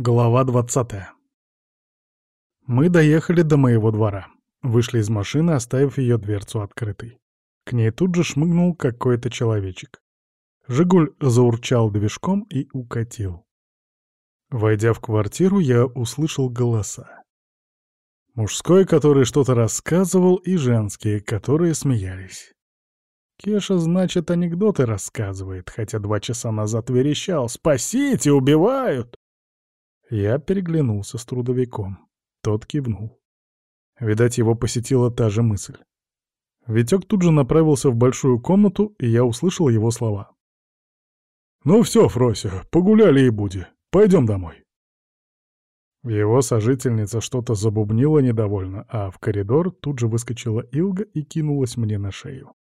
Глава 20 Мы доехали до моего двора. Вышли из машины, оставив ее дверцу открытой. К ней тут же шмыгнул какой-то человечек. «Жигуль» заурчал движком и укатил. Войдя в квартиру, я услышал голоса. Мужской, который что-то рассказывал, и женские, которые смеялись. Кеша, значит, анекдоты рассказывает, хотя два часа назад верещал «Спасите, убивают!» Я переглянулся с трудовиком. Тот кивнул. Видать, его посетила та же мысль. Витек тут же направился в большую комнату, и я услышал его слова. «Ну все, Фрося, погуляли и буди. Пойдем домой». Его сожительница что-то забубнила недовольно, а в коридор тут же выскочила Илга и кинулась мне на шею.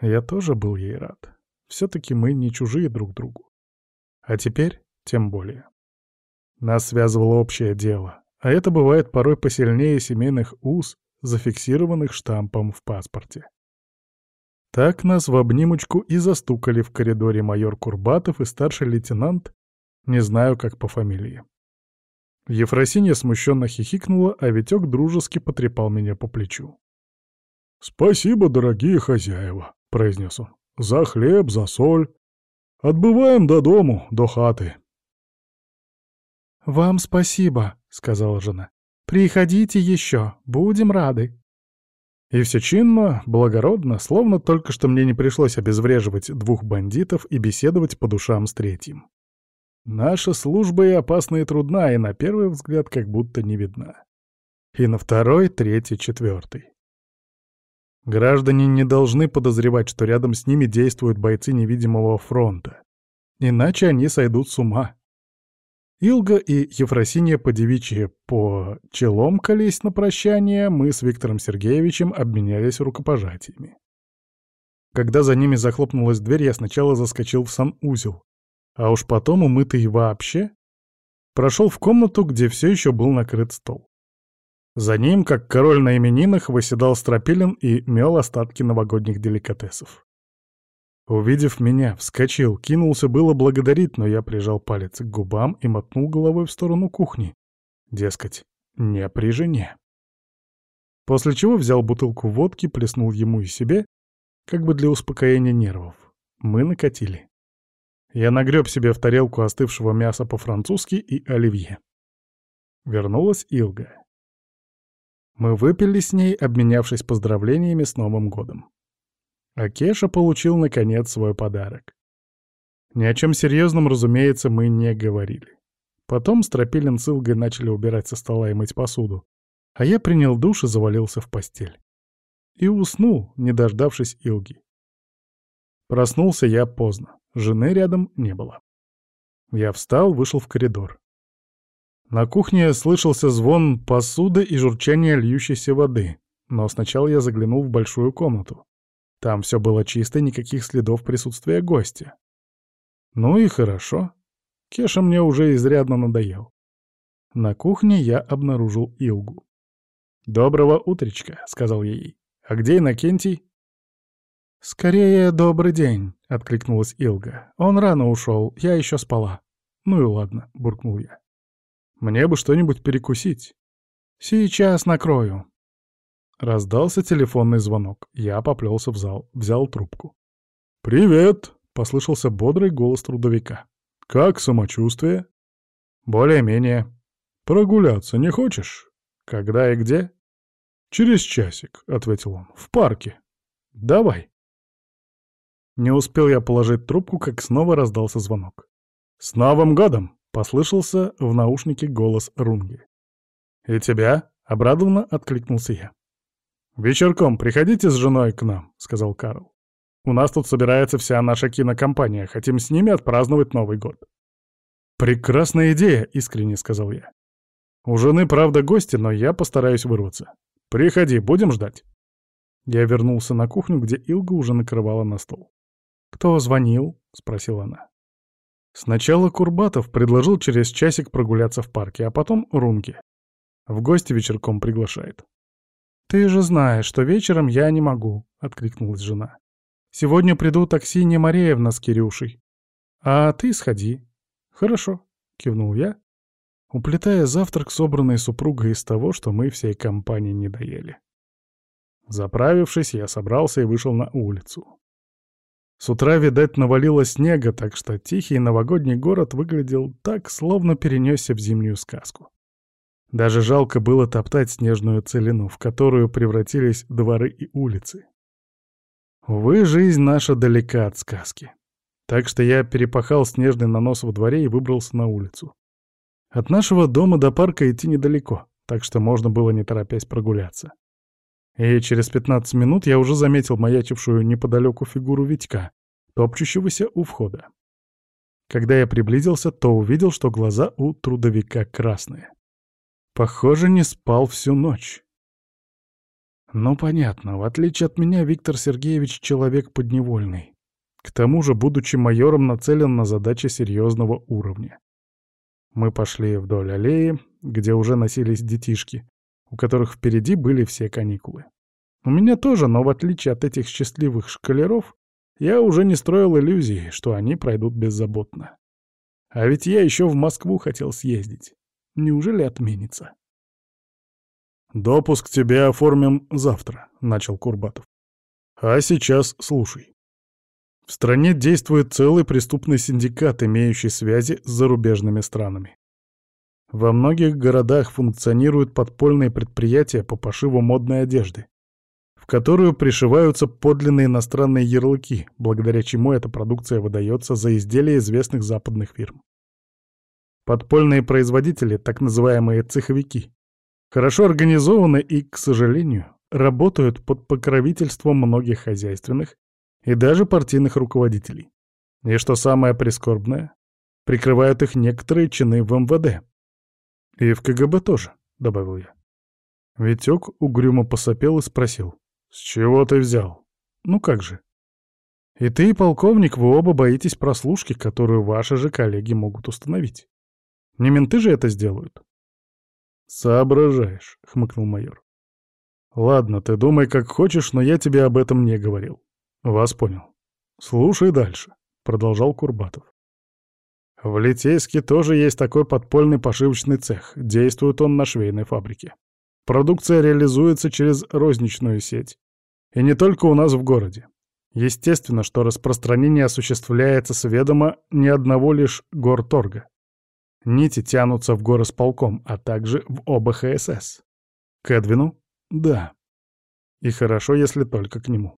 Я тоже был ей рад. Все-таки мы не чужие друг другу. А теперь тем более. Нас связывало общее дело, а это бывает порой посильнее семейных уз, зафиксированных штампом в паспорте. Так нас в обнимочку и застукали в коридоре майор Курбатов и старший лейтенант, не знаю, как по фамилии. Ефросинья смущенно хихикнула, а Витек дружески потрепал меня по плечу. «Спасибо, дорогие хозяева», — произнес он. «За хлеб, за соль. Отбываем до дому, до хаты. «Вам спасибо», — сказала жена. «Приходите еще, будем рады». И все чинно, благородно, словно только что мне не пришлось обезвреживать двух бандитов и беседовать по душам с третьим. Наша служба и опасна и трудна, и на первый взгляд как будто не видна. И на второй, третий, четвертый. Граждане не должны подозревать, что рядом с ними действуют бойцы невидимого фронта. Иначе они сойдут с ума. Илга и Ефросинья по девичьи по челом колись на прощание, мы с Виктором Сергеевичем обменялись рукопожатиями. Когда за ними захлопнулась дверь, я сначала заскочил в санузел, а уж потом, умытый вообще, прошел в комнату, где все еще был накрыт стол. За ним, как король на именинах, выседал Стропилин и мел остатки новогодних деликатесов. Увидев меня, вскочил, кинулся было благодарить, но я прижал палец к губам и мотнул головой в сторону кухни. Дескать, не при жене. После чего взял бутылку водки, плеснул ему и себе, как бы для успокоения нервов. Мы накатили. Я нагреб себе в тарелку остывшего мяса по-французски и оливье. Вернулась Илга. Мы выпили с ней, обменявшись поздравлениями с Новым годом. А Кеша получил, наконец, свой подарок. Ни о чем серьезном, разумеется, мы не говорили. Потом Стропилин с Илгой начали убирать со стола и мыть посуду, а я принял душ и завалился в постель. И уснул, не дождавшись Илги. Проснулся я поздно, жены рядом не было. Я встал, вышел в коридор. На кухне слышался звон посуды и журчание льющейся воды, но сначала я заглянул в большую комнату. Там все было чисто, никаких следов присутствия гостя. Ну и хорошо. Кеша мне уже изрядно надоел. На кухне я обнаружил Илгу. «Доброго утречка», — сказал я ей. «А где Иннокентий?» «Скорее, добрый день», — откликнулась Илга. «Он рано ушел, я еще спала». «Ну и ладно», — буркнул я. «Мне бы что-нибудь перекусить». «Сейчас накрою», Раздался телефонный звонок. Я поплелся в зал, взял трубку. «Привет!» — послышался бодрый голос трудовика. «Как самочувствие?» «Более-менее. Прогуляться не хочешь?» «Когда и где?» «Через часик», — ответил он. «В парке». «Давай». Не успел я положить трубку, как снова раздался звонок. «С Новым годом!» — послышался в наушнике голос Рунги. «И тебя?» — обрадованно откликнулся я. «Вечерком приходите с женой к нам», — сказал Карл. «У нас тут собирается вся наша кинокомпания. Хотим с ними отпраздновать Новый год». «Прекрасная идея», — искренне сказал я. «У жены, правда, гости, но я постараюсь вырваться. Приходи, будем ждать». Я вернулся на кухню, где Илга уже накрывала на стол. «Кто звонил?» — спросила она. Сначала Курбатов предложил через часик прогуляться в парке, а потом Рунги. В гости вечерком приглашает. «Ты же знаешь, что вечером я не могу», — откликнулась жена. «Сегодня придут Аксинья Мареевна с Кирюшей. А ты сходи». «Хорошо», — кивнул я уплетая завтрак, собранный супругой из того, что мы всей компанией не доели. Заправившись, я собрался и вышел на улицу. С утра, видать, навалило снега, так что тихий новогодний город выглядел так, словно перенесся в зимнюю сказку. Даже жалко было топтать снежную целину, в которую превратились дворы и улицы. Увы, жизнь наша далека от сказки. Так что я перепахал снежный нанос во дворе и выбрался на улицу. От нашего дома до парка идти недалеко, так что можно было не торопясь прогуляться. И через 15 минут я уже заметил маячившую неподалеку фигуру Витька, топчущегося у входа. Когда я приблизился, то увидел, что глаза у трудовика красные. Похоже, не спал всю ночь. Ну, понятно, в отличие от меня, Виктор Сергеевич — человек подневольный. К тому же, будучи майором, нацелен на задачи серьезного уровня. Мы пошли вдоль аллеи, где уже носились детишки, у которых впереди были все каникулы. У меня тоже, но в отличие от этих счастливых шкалеров, я уже не строил иллюзий, что они пройдут беззаботно. А ведь я еще в Москву хотел съездить. Неужели отменится? «Допуск тебе оформим завтра», — начал Курбатов. «А сейчас слушай. В стране действует целый преступный синдикат, имеющий связи с зарубежными странами. Во многих городах функционируют подпольные предприятия по пошиву модной одежды, в которую пришиваются подлинные иностранные ярлыки, благодаря чему эта продукция выдается за изделия известных западных фирм. Подпольные производители, так называемые цеховики, хорошо организованы и, к сожалению, работают под покровительством многих хозяйственных и даже партийных руководителей. И что самое прискорбное, прикрывают их некоторые чины в МВД. И в КГБ тоже, добавил я. Витек угрюмо посопел и спросил. «С чего ты взял?» «Ну как же?» «И ты, и полковник, вы оба боитесь прослушки, которую ваши же коллеги могут установить. Не менты же это сделают?» «Соображаешь», — хмыкнул майор. «Ладно, ты думай как хочешь, но я тебе об этом не говорил. Вас понял. Слушай дальше», — продолжал Курбатов. «В Литейске тоже есть такой подпольный пошивочный цех. Действует он на швейной фабрике. Продукция реализуется через розничную сеть. И не только у нас в городе. Естественно, что распространение осуществляется с ведома не одного лишь горторга. Нити тянутся в горосполком, а также в ОБХСС. К Эдвину? Да. И хорошо, если только к нему.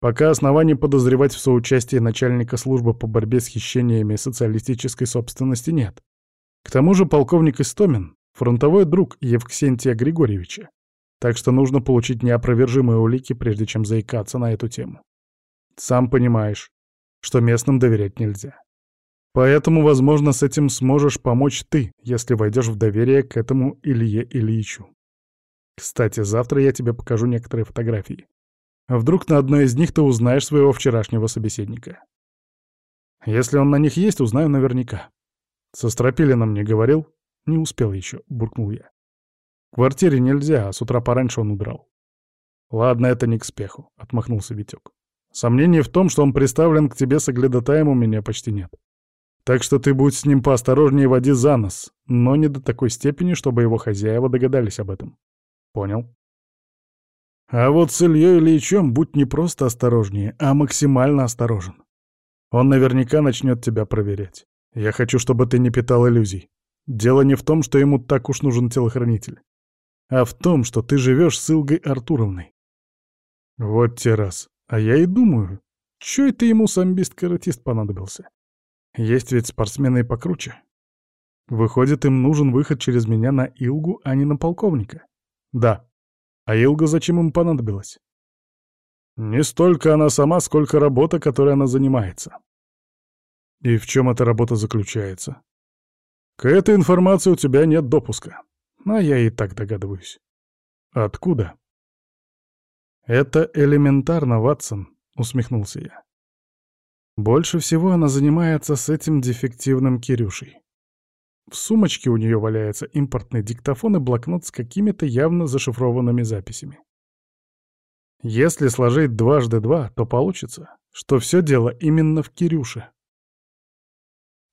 Пока оснований подозревать в соучастии начальника службы по борьбе с хищениями социалистической собственности нет. К тому же полковник Истомин — фронтовой друг Евксентия Григорьевича, так что нужно получить неопровержимые улики, прежде чем заикаться на эту тему. Сам понимаешь, что местным доверять нельзя. Поэтому, возможно, с этим сможешь помочь ты, если войдешь в доверие к этому Илье Ильичу. Кстати, завтра я тебе покажу некоторые фотографии. А вдруг на одной из них ты узнаешь своего вчерашнего собеседника. Если он на них есть, узнаю наверняка. Со Стропилиным не говорил? Не успел еще, буркнул я. В квартире нельзя, а с утра пораньше он удрал. Ладно, это не к спеху, отмахнулся Витек. Сомнений в том, что он приставлен к тебе соглядатаем, у меня почти нет. Так что ты будь с ним поосторожнее води за нос, но не до такой степени, чтобы его хозяева догадались об этом. Понял? А вот с Ильей Ильичем будь не просто осторожнее, а максимально осторожен. Он наверняка начнет тебя проверять. Я хочу, чтобы ты не питал иллюзий. Дело не в том, что ему так уж нужен телохранитель, а в том, что ты живешь с Илгой Артуровной. Вот те раз. А я и думаю, чё это ему самбист-каратист понадобился? Есть ведь спортсмены и покруче. Выходит, им нужен выход через меня на Илгу, а не на полковника. Да. А Илга зачем им понадобилась? Не столько она сама, сколько работа, которой она занимается. И в чем эта работа заключается? К этой информации у тебя нет допуска. А я и так догадываюсь. Откуда? Это элементарно, Ватсон, усмехнулся я. Больше всего она занимается с этим дефективным Кирюшей. В сумочке у нее валяется импортный диктофон и блокнот с какими-то явно зашифрованными записями. Если сложить дважды два, то получится, что все дело именно в Кирюше.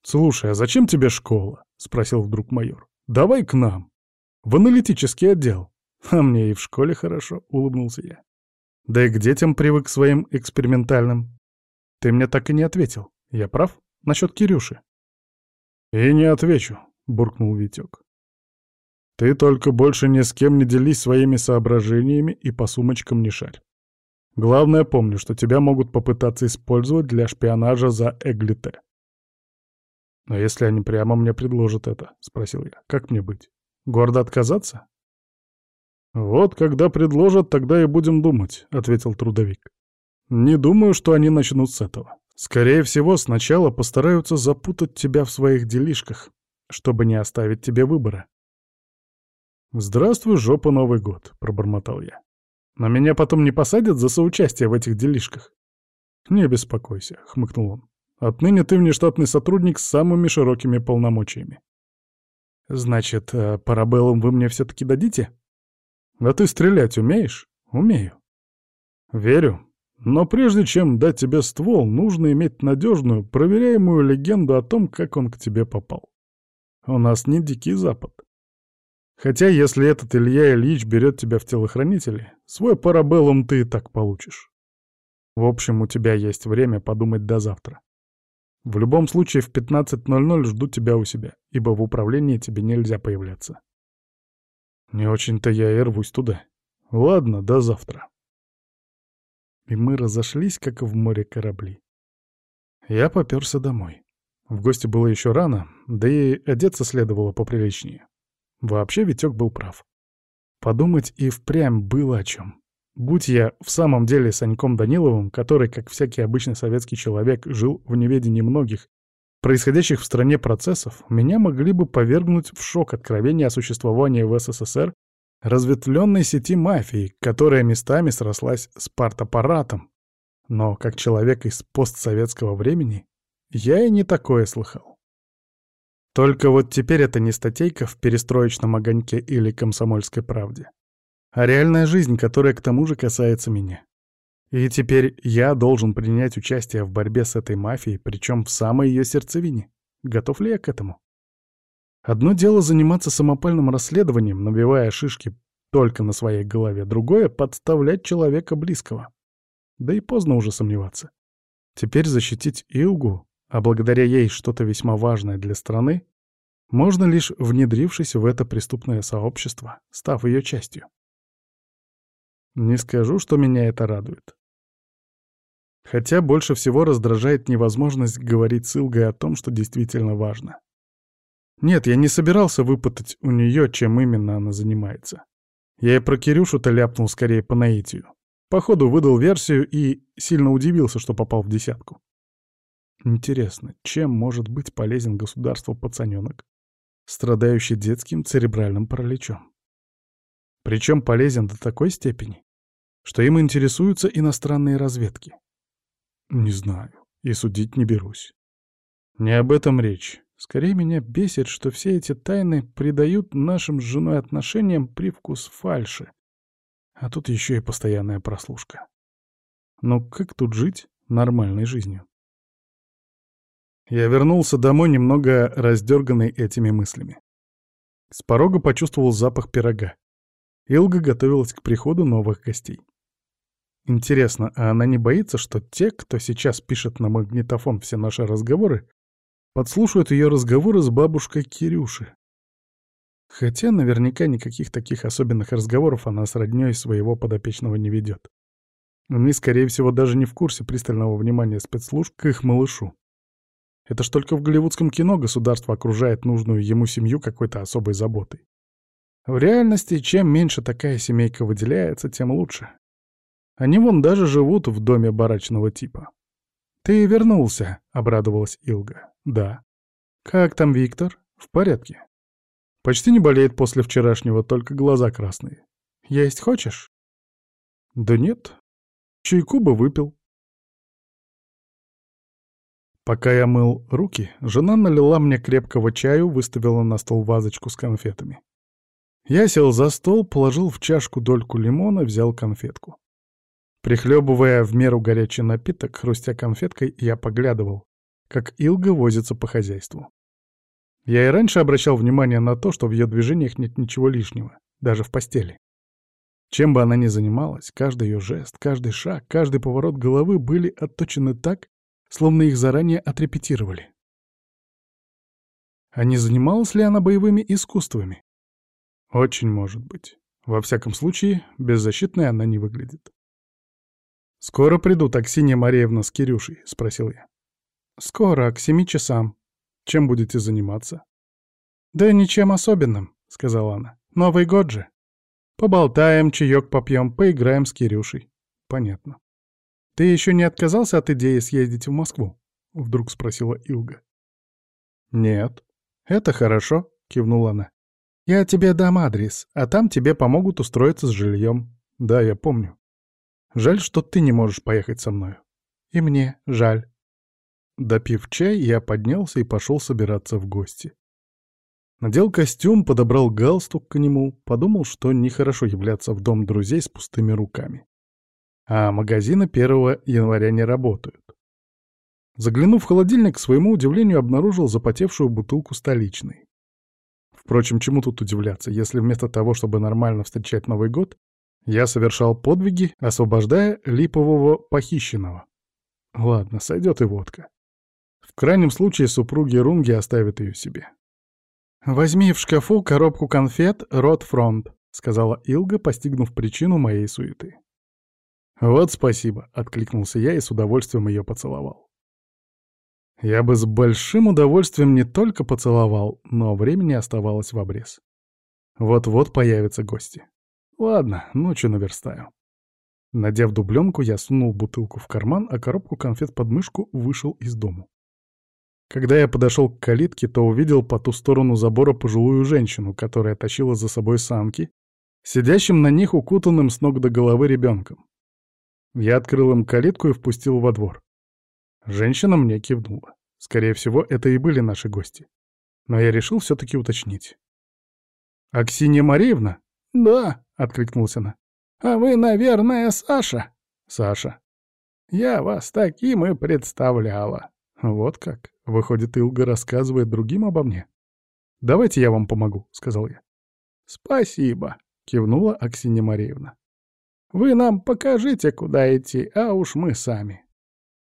«Слушай, а зачем тебе школа?» — спросил вдруг майор. «Давай к нам. В аналитический отдел». «А мне и в школе хорошо», — улыбнулся я. «Да и к детям привык своим экспериментальным». «Ты мне так и не ответил. Я прав? Насчет Кирюши?» «И не отвечу», — буркнул Витек. «Ты только больше ни с кем не делись своими соображениями и по сумочкам не шарь. Главное, помни, что тебя могут попытаться использовать для шпионажа за Эглите. «Но если они прямо мне предложат это?» — спросил я. «Как мне быть? Гордо отказаться?» «Вот когда предложат, тогда и будем думать», — ответил трудовик. «Не думаю, что они начнут с этого. Скорее всего, сначала постараются запутать тебя в своих делишках, чтобы не оставить тебе выбора». «Здравствуй, жопа, Новый год», — пробормотал я. Но меня потом не посадят за соучастие в этих делишках?» «Не беспокойся», — хмыкнул он. «Отныне ты внештатный сотрудник с самыми широкими полномочиями». «Значит, э, парабеллум вы мне все-таки дадите?» «А ты стрелять умеешь?» «Умею». «Верю. Но прежде чем дать тебе ствол, нужно иметь надежную, проверяемую легенду о том, как он к тебе попал. У нас не Дикий Запад. Хотя, если этот Илья Ильич берет тебя в телохранители, свой парабеллум ты и так получишь. В общем, у тебя есть время подумать до завтра. В любом случае, в 15.00 жду тебя у себя, ибо в управлении тебе нельзя появляться. Не очень-то я и рвусь туда. Ладно, до завтра. И мы разошлись, как в море корабли. Я попёрся домой. В гости было еще рано, да и одеться следовало поприличнее. Вообще Витек был прав. Подумать и впрямь было о чем. Будь я в самом деле Саньком Даниловым, который, как всякий обычный советский человек, жил в неведении многих, происходящих в стране процессов, меня могли бы повергнуть в шок откровения о существовании в СССР разветвленной сети мафии, которая местами срослась с партаппаратом. Но как человек из постсоветского времени, я и не такое слыхал. Только вот теперь это не статейка в перестроечном огоньке или комсомольской правде, а реальная жизнь, которая к тому же касается меня. И теперь я должен принять участие в борьбе с этой мафией, причем в самой ее сердцевине. Готов ли я к этому? Одно дело заниматься самопальным расследованием, набивая шишки только на своей голове, другое — подставлять человека близкого. Да и поздно уже сомневаться. Теперь защитить Илгу а благодаря ей что-то весьма важное для страны, можно лишь внедрившись в это преступное сообщество, став ее частью. Не скажу, что меня это радует. Хотя больше всего раздражает невозможность говорить с Илгой о том, что действительно важно. Нет, я не собирался выпытать у нее, чем именно она занимается. Я и про Кирюшу-то ляпнул скорее по наитию. Походу выдал версию и сильно удивился, что попал в десятку. Интересно, чем может быть полезен государству пацаненок, страдающий детским церебральным параличом? Причем полезен до такой степени, что им интересуются иностранные разведки. Не знаю, и судить не берусь. Не об этом речь. Скорее меня бесит, что все эти тайны придают нашим с женой отношениям привкус фальши. А тут еще и постоянная прослушка. Но как тут жить нормальной жизнью? Я вернулся домой немного раздерганный этими мыслями. С порога почувствовал запах пирога. Илга готовилась к приходу новых гостей. Интересно, а она не боится, что те, кто сейчас пишет на магнитофон все наши разговоры, подслушают ее разговоры с бабушкой Кирюши? Хотя наверняка никаких таких особенных разговоров она с роднёй своего подопечного не ведет. Они, скорее всего, даже не в курсе пристального внимания спецслужб к их малышу. Это ж только в голливудском кино государство окружает нужную ему семью какой-то особой заботой. В реальности, чем меньше такая семейка выделяется, тем лучше. Они вон даже живут в доме барачного типа. «Ты вернулся», — обрадовалась Илга. «Да». «Как там Виктор? В порядке?» «Почти не болеет после вчерашнего, только глаза красные. Есть хочешь?» «Да нет. Чайку бы выпил». Пока я мыл руки, жена налила мне крепкого чаю, выставила на стол вазочку с конфетами. Я сел за стол, положил в чашку дольку лимона, взял конфетку. Прихлебывая в меру горячий напиток, хрустя конфеткой, я поглядывал, как Илга возится по хозяйству. Я и раньше обращал внимание на то, что в ее движениях нет ничего лишнего, даже в постели. Чем бы она ни занималась, каждый ее жест, каждый шаг, каждый поворот головы были отточены так, словно их заранее отрепетировали. А не занималась ли она боевыми искусствами? Очень может быть. Во всяком случае, беззащитной она не выглядит. «Скоро придут Аксинья Мареевна с Кирюшей?» — спросил я. «Скоро, к семи часам. Чем будете заниматься?» «Да ничем особенным», — сказала она. «Новый год же. Поболтаем, чаек попьем, поиграем с Кирюшей». «Понятно». «Ты еще не отказался от идеи съездить в Москву?» — вдруг спросила Илга. «Нет». «Это хорошо», — кивнула она. «Я тебе дам адрес, а там тебе помогут устроиться с жильем. Да, я помню. Жаль, что ты не можешь поехать со мною. И мне жаль. Допив чай, я поднялся и пошел собираться в гости. Надел костюм, подобрал галстук к нему, подумал, что нехорошо являться в дом друзей с пустыми руками. А магазины 1 января не работают. Заглянув в холодильник, к своему удивлению обнаружил запотевшую бутылку столичной. Впрочем, чему тут удивляться, если вместо того, чтобы нормально встречать Новый год, я совершал подвиги, освобождая липового похищенного. Ладно, сойдет и водка. В крайнем случае супруги Рунги оставят ее себе. «Возьми в шкафу коробку конфет «Рот Фронт», — сказала Илга, постигнув причину моей суеты. «Вот спасибо», — откликнулся я и с удовольствием ее поцеловал. Я бы с большим удовольствием не только поцеловал, но времени оставалось в обрез. Вот-вот появятся гости. Ладно, ночью наверстаю. Надев дубленку, я сунул бутылку в карман, а коробку конфет под мышку вышел из дому. Когда я подошел к калитке, то увидел по ту сторону забора пожилую женщину, которая тащила за собой санки, сидящим на них укутанным с ног до головы ребенком. Я открыл им калитку и впустил во двор. Женщина мне кивнула. Скорее всего, это и были наши гости. Но я решил все-таки уточнить. «Аксинья Мариевна?» «Да», — откликнулась она. «А вы, наверное, Саша?» «Саша». «Я вас таким и представляла». «Вот как. Выходит, Илга рассказывает другим обо мне». «Давайте я вам помогу», — сказал я. «Спасибо», — кивнула Аксинья Мариевна. «Вы нам покажите, куда идти, а уж мы сами».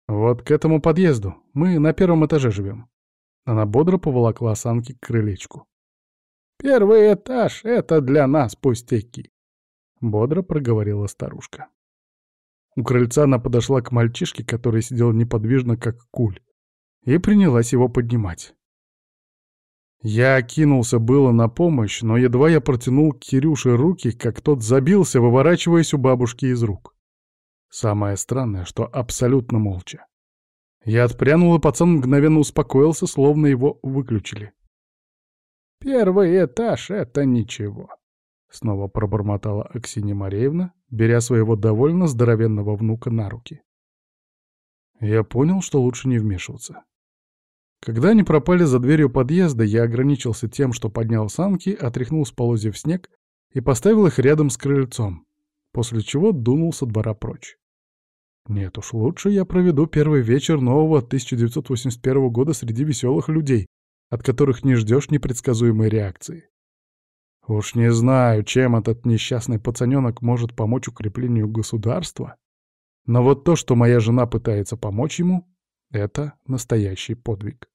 «Вот к этому подъезду. Мы на первом этаже живем». Она бодро поволокла санки к крылечку. «Первый этаж — это для нас пустяки», — бодро проговорила старушка. У крыльца она подошла к мальчишке, который сидел неподвижно, как куль, и принялась его поднимать. Я кинулся было на помощь, но едва я протянул к Кирюше руки, как тот забился, выворачиваясь у бабушки из рук. Самое странное, что абсолютно молча. Я отпрянул, и пацан мгновенно успокоился, словно его выключили. «Первый этаж — это ничего», — снова пробормотала Аксинья Мареевна, беря своего довольно здоровенного внука на руки. Я понял, что лучше не вмешиваться. Когда они пропали за дверью подъезда, я ограничился тем, что поднял санки, отряхнул с полозьев снег и поставил их рядом с крыльцом после чего дунул со двора прочь. Нет уж, лучше я проведу первый вечер нового 1981 года среди веселых людей, от которых не ждешь непредсказуемой реакции. Уж не знаю, чем этот несчастный пацаненок может помочь укреплению государства, но вот то, что моя жена пытается помочь ему, это настоящий подвиг.